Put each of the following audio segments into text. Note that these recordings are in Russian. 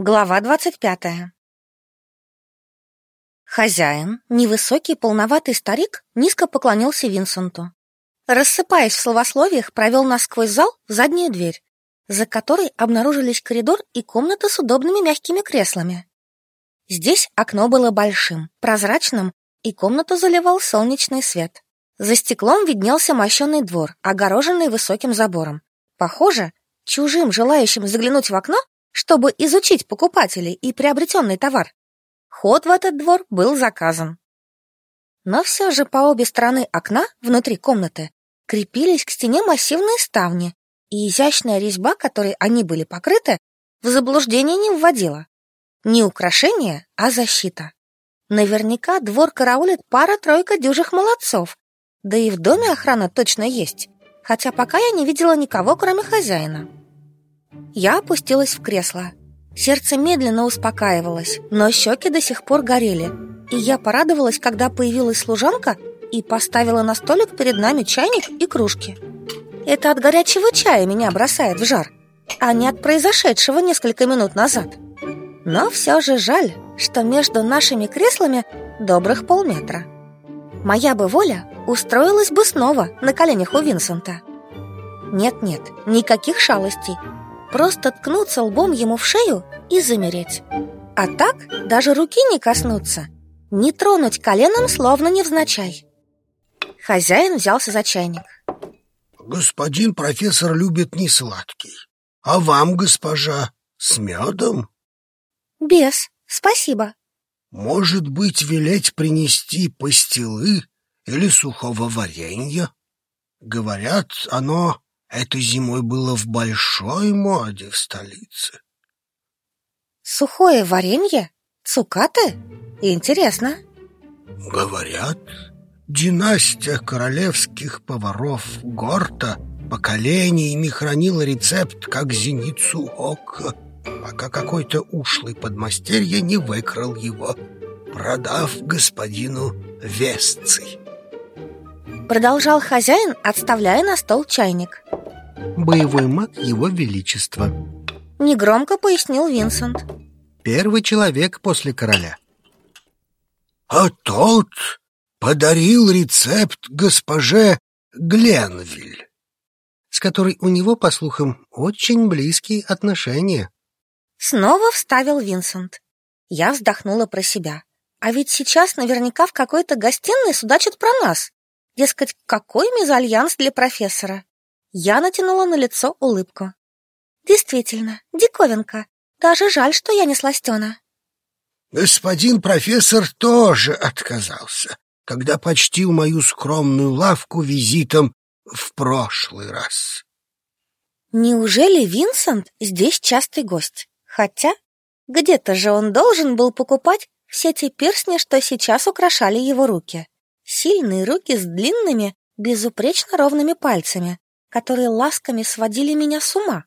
Глава двадцать пятая. Хозяин, невысокий полноватый старик, низко поклонился Винсенту. Рассыпаясь в словословиях, провел нас сквозь зал в заднюю дверь, за которой обнаружились коридор и комната с удобными мягкими креслами. Здесь окно было большим, прозрачным, и комнату заливал солнечный свет. За стеклом виднелся мощенный двор, огороженный высоким забором. Похоже, чужим, желающим заглянуть в окно, чтобы изучить покупателей и приобретенный товар. Ход в этот двор был заказан. Но все же по обе стороны окна, внутри комнаты, крепились к стене массивные ставни, и изящная резьба, которой они были покрыты, в заблуждение не вводила. Не украшение, а защита. Наверняка двор караулит пара-тройка дюжих молодцов, да и в доме охрана точно есть, хотя пока я не видела никого, кроме хозяина. Я опустилась в кресло. Сердце медленно успокаивалось, но щеки до сих пор горели. И я порадовалась, когда появилась служанка и поставила на столик перед нами чайник и кружки. Это от горячего чая меня бросает в жар, а не от произошедшего несколько минут назад. Но все же жаль, что между нашими креслами добрых полметра. Моя бы воля устроилась бы снова на коленях у Винсента. Нет-нет, никаких шалостей – Просто ткнуться лбом ему в шею и замереть. А так даже руки не коснуться, не тронуть коленом, словно невзначай. Хозяин взялся за чайник. Господин профессор любит не сладкий. А вам, госпожа, с медом? Без, спасибо. Может быть, велеть принести пастилы или сухого варенья? Говорят, оно это зимой было в большой моде в столице. Сухое варенье? Цукаты? Интересно. Говорят, династия королевских поваров Горта поколениями хранила рецепт как зеницу ока, пока какой-то ушлый подмастерье не выкрал его, продав господину Весций. Продолжал хозяин, отставляя на стол чайник боевой маг Его Величества. Негромко пояснил Винсент. Первый человек после короля. А тот подарил рецепт госпоже Гленвиль, с которой у него, по слухам, очень близкие отношения. Снова вставил Винсент. Я вздохнула про себя. А ведь сейчас наверняка в какой-то гостиной судачат про нас. Дескать, какой мезальянс для профессора. Я натянула на лицо улыбку. Действительно, диковинка. Даже жаль, что я не сластена. Господин профессор тоже отказался, когда почтил мою скромную лавку визитом в прошлый раз. Неужели Винсент здесь частый гость? Хотя где-то же он должен был покупать все те перстни, что сейчас украшали его руки. Сильные руки с длинными, безупречно ровными пальцами, которые ласками сводили меня с ума.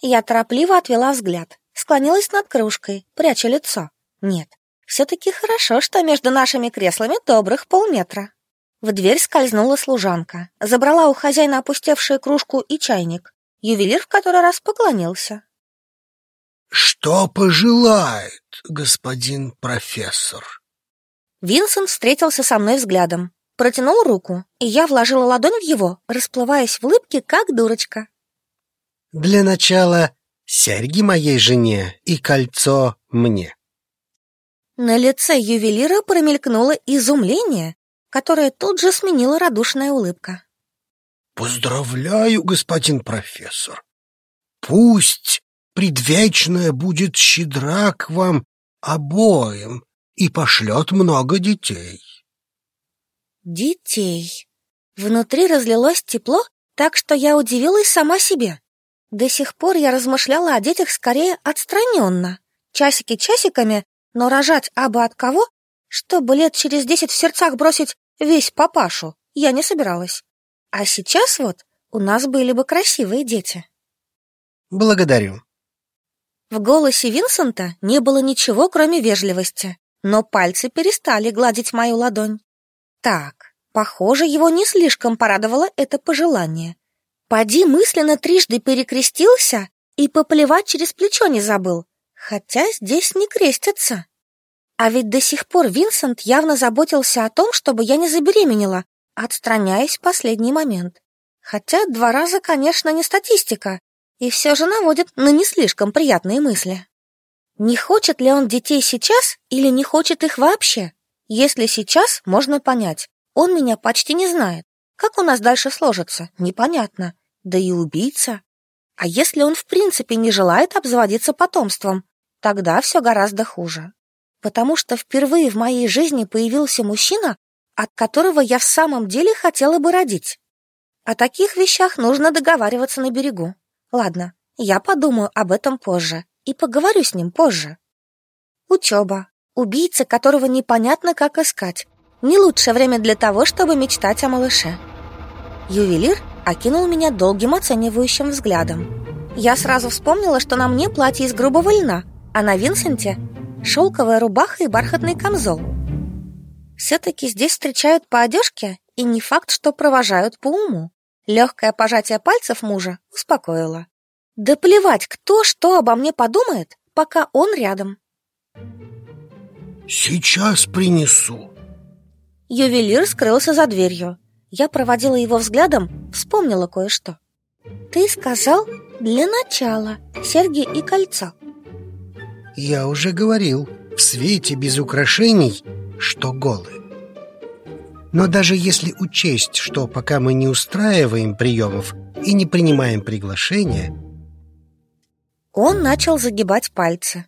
Я торопливо отвела взгляд, склонилась над кружкой, пряча лицо. Нет, все-таки хорошо, что между нашими креслами добрых полметра. В дверь скользнула служанка, забрала у хозяина опустевшую кружку и чайник. Ювелир в который раз поклонился. «Что пожелает господин профессор?» Винсент встретился со мной взглядом, протянул руку, и я вложила ладонь в его, расплываясь в улыбке, как дурочка. «Для начала серьги моей жене и кольцо мне». На лице ювелира промелькнуло изумление, которое тут же сменила радушная улыбка. «Поздравляю, господин профессор! Пусть предвечная будет щедра к вам обоим и пошлет много детей». Детей. Внутри разлилось тепло, так что я удивилась сама себе. До сих пор я размышляла о детях скорее отстраненно. Часики часиками, но рожать абы от кого, чтобы лет через десять в сердцах бросить весь папашу, я не собиралась. А сейчас вот у нас были бы красивые дети. Благодарю. В голосе Винсента не было ничего, кроме вежливости, но пальцы перестали гладить мою ладонь. Так, похоже, его не слишком порадовало это пожелание. Поди мысленно трижды перекрестился и поплевать через плечо не забыл, Хотя здесь не крестятся. А ведь до сих пор Винсент явно заботился о том, чтобы я не забеременела, отстраняясь в последний момент. Хотя два раза, конечно, не статистика, и все же наводит на не слишком приятные мысли. Не хочет ли он детей сейчас или не хочет их вообще? Если сейчас, можно понять. Он меня почти не знает. Как у нас дальше сложится, непонятно. Да и убийца. А если он в принципе не желает обзаводиться потомством, тогда все гораздо хуже. Потому что впервые в моей жизни появился мужчина, от которого я в самом деле хотела бы родить. О таких вещах нужно договариваться на берегу. Ладно, я подумаю об этом позже и поговорю с ним позже. Учеба. Убийца, которого непонятно, как искать. Не лучшее время для того, чтобы мечтать о малыше. Ювелир окинул меня долгим оценивающим взглядом. Я сразу вспомнила, что на мне платье из грубого льна, а на Винсенте шелковая рубаха и бархатный камзол. Все-таки здесь встречают по одежке, и не факт, что провожают по уму. Легкое пожатие пальцев мужа успокоило. Да плевать, кто что обо мне подумает, пока он рядом. Сейчас принесу. Ювелир скрылся за дверью. Я проводила его взглядом, вспомнила кое-что. Ты сказал для начала серьги и кольцо. Я уже говорил, в свете без украшений, что голы. Но даже если учесть, что пока мы не устраиваем приемов и не принимаем приглашения... Он начал загибать пальцы.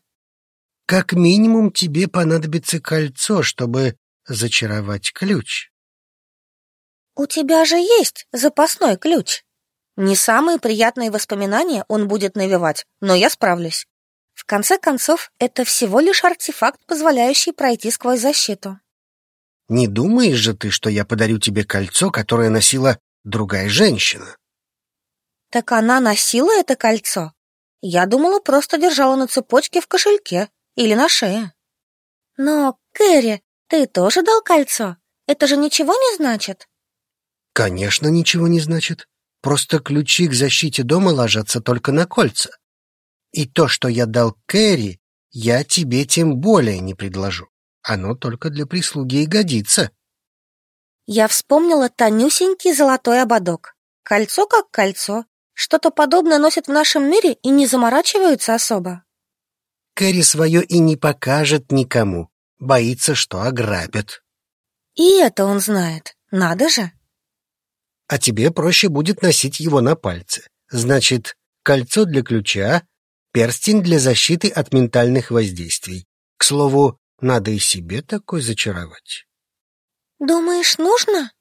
Как минимум тебе понадобится кольцо, чтобы зачаровать ключ. У тебя же есть запасной ключ. Не самые приятные воспоминания он будет навевать, но я справлюсь. В конце концов, это всего лишь артефакт, позволяющий пройти сквозь защиту. Не думаешь же ты, что я подарю тебе кольцо, которое носила другая женщина? Так она носила это кольцо? Я думала, просто держала на цепочке в кошельке или на шее. Но, Кэрри, ты тоже дал кольцо? Это же ничего не значит? Конечно, ничего не значит. Просто ключи к защите дома ложатся только на кольца. И то, что я дал Кэрри, я тебе тем более не предложу. Оно только для прислуги и годится. Я вспомнила тонюсенький золотой ободок. Кольцо как кольцо. Что-то подобное носят в нашем мире и не заморачиваются особо. Кэрри свое и не покажет никому. Боится, что ограбят. И это он знает. Надо же. А тебе проще будет носить его на пальце. Значит, кольцо для ключа, перстень для защиты от ментальных воздействий. К слову, надо и себе такой зачаровать. Думаешь, нужно?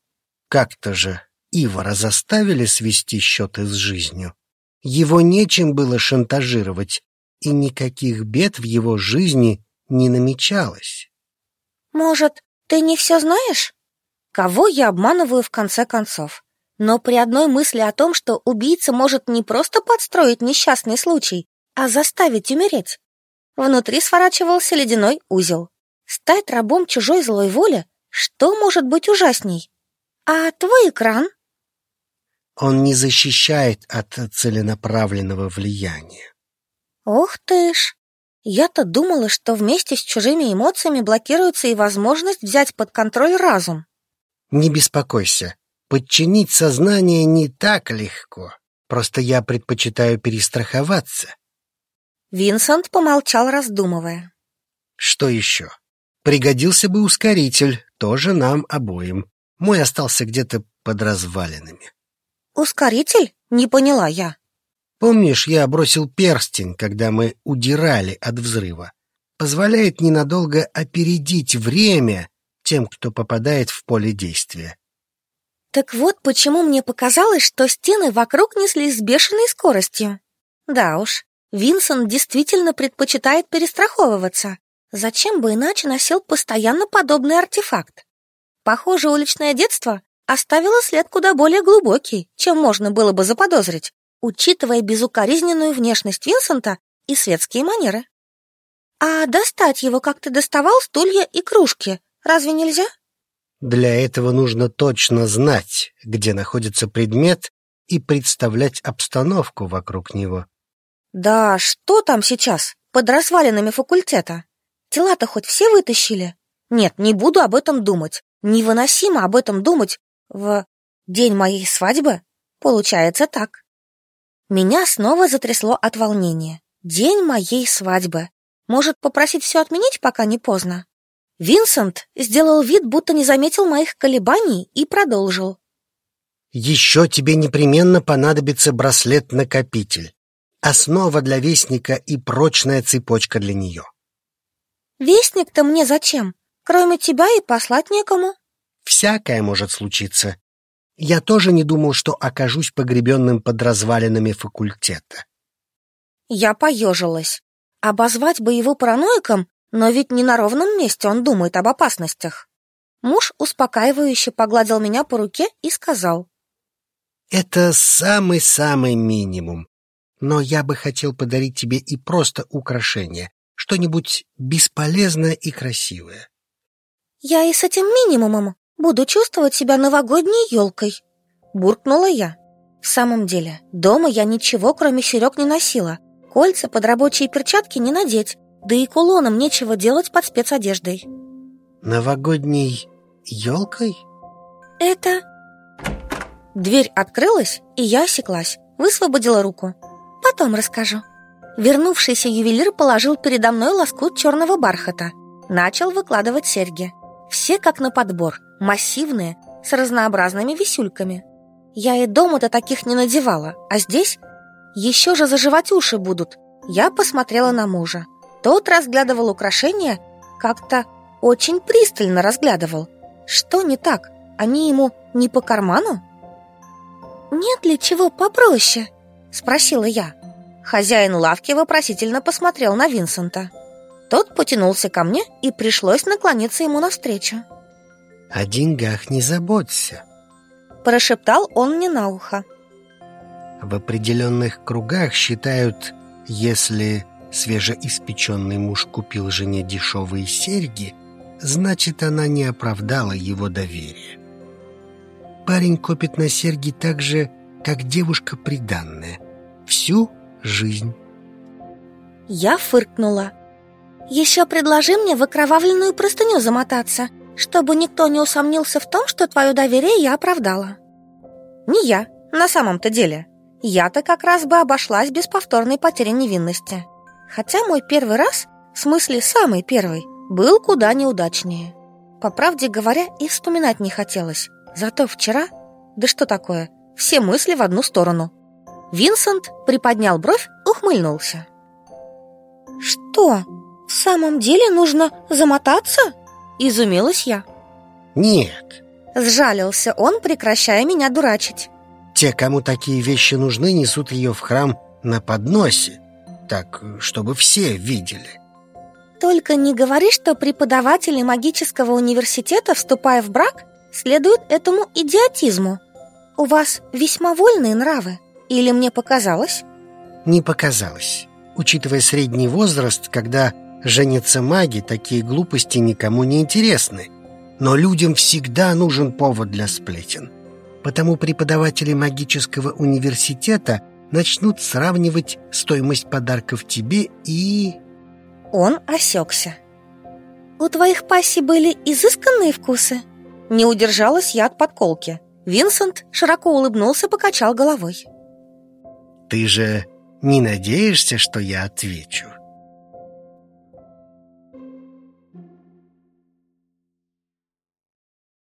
Как-то же Ивара заставили свести счеты с жизнью. Его нечем было шантажировать, и никаких бед в его жизни не намечалось. Может, ты не все знаешь? Кого я обманываю в конце концов? Но при одной мысли о том, что убийца может не просто подстроить несчастный случай, а заставить умереть, внутри сворачивался ледяной узел. Стать рабом чужой злой воли? Что может быть ужасней? А твой экран? Он не защищает от целенаправленного влияния. Ох ты ж! Я-то думала, что вместе с чужими эмоциями блокируется и возможность взять под контроль разум. Не беспокойся. Подчинить сознание не так легко. Просто я предпочитаю перестраховаться. Винсент помолчал, раздумывая. Что еще? Пригодился бы ускоритель, тоже нам обоим. Мой остался где-то под развалинами. Ускоритель? Не поняла я. Помнишь, я бросил перстень, когда мы удирали от взрыва? Позволяет ненадолго опередить время тем, кто попадает в поле действия. Так вот почему мне показалось, что стены вокруг неслись с бешеной скоростью. Да уж, Винсент действительно предпочитает перестраховываться. Зачем бы иначе носил постоянно подобный артефакт? Похоже, уличное детство оставило след куда более глубокий, чем можно было бы заподозрить, учитывая безукоризненную внешность Винсента и светские манеры. А достать его, как ты доставал стулья и кружки, разве нельзя? Для этого нужно точно знать, где находится предмет и представлять обстановку вокруг него. Да, что там сейчас? под развалинами факультета? Тела-то хоть все вытащили? Нет, не буду об этом думать. Невыносимо об этом думать в день моей свадьбы. Получается так. Меня снова затрясло от волнения. День моей свадьбы. Может, попросить все отменить, пока не поздно? Винсент сделал вид, будто не заметил моих колебаний и продолжил. Еще тебе непременно понадобится браслет-накопитель. Основа для вестника и прочная цепочка для нее. Вестник-то мне зачем? Кроме тебя и послать некому. Всякое может случиться. Я тоже не думал, что окажусь погребенным под развалинами факультета. Я поежилась. Обозвать бы его параноиком, но ведь не на ровном месте он думает об опасностях. Муж успокаивающе погладил меня по руке и сказал. Это самый-самый минимум. Но я бы хотел подарить тебе и просто украшение, что-нибудь бесполезное и красивое. Я и с этим минимумом буду чувствовать себя новогодней елкой, буркнула я. В самом деле, дома я ничего, кроме серег, не носила. Кольца под рабочие перчатки не надеть, да и кулоном нечего делать под спецодеждой. Новогодней елкой? Это... Дверь открылась, и я осеклась, высвободила руку. Потом расскажу. Вернувшийся ювелир положил передо мной лоскут черного бархата. Начал выкладывать серьги. Все как на подбор, массивные, с разнообразными висюльками. Я и дома-то таких не надевала, а здесь еще же заживать уши будут. Я посмотрела на мужа. Тот разглядывал украшения, как-то очень пристально разглядывал. Что не так? Они ему не по карману? «Нет ли чего попроще?» — спросила я. Хозяин лавки вопросительно посмотрел на Винсента. Тот потянулся ко мне, и пришлось наклониться ему навстречу. «О деньгах не заботься», — прошептал он мне на ухо. В определенных кругах считают, если свежеиспеченный муж купил жене дешевые серьги, значит, она не оправдала его доверие. Парень копит на серьги так же, как девушка приданная. Всю жизнь. Я фыркнула. Еще предложи мне в окровавленную простыню замотаться, чтобы никто не усомнился в том, что твое доверие я оправдала. Не я, на самом-то деле. Я-то как раз бы обошлась без повторной потери невинности. Хотя мой первый раз, в смысле самый первый, был куда неудачнее. По правде говоря, и вспоминать не хотелось. Зато вчера... Да что такое? Все мысли в одну сторону. Винсент приподнял бровь, ухмыльнулся. «Что, в самом деле нужно замотаться?» Изумилась я. «Нет». Сжалился он, прекращая меня дурачить. Те, кому такие вещи нужны, несут ее в храм на подносе, так, чтобы все видели. Только не говори, что преподаватели магического университета, вступая в брак, следуют этому идиотизму. У вас весьма вольные нравы. Или мне показалось? Не показалось. Учитывая средний возраст, когда женятся маги, такие глупости никому не интересны. Но людям всегда нужен повод для сплетен потому преподаватели магического университета начнут сравнивать стоимость подарков тебе и... Он осекся. У твоих пассий были изысканные вкусы? Не удержалась я от подколки. Винсент широко улыбнулся, покачал головой. Ты же не надеешься, что я отвечу?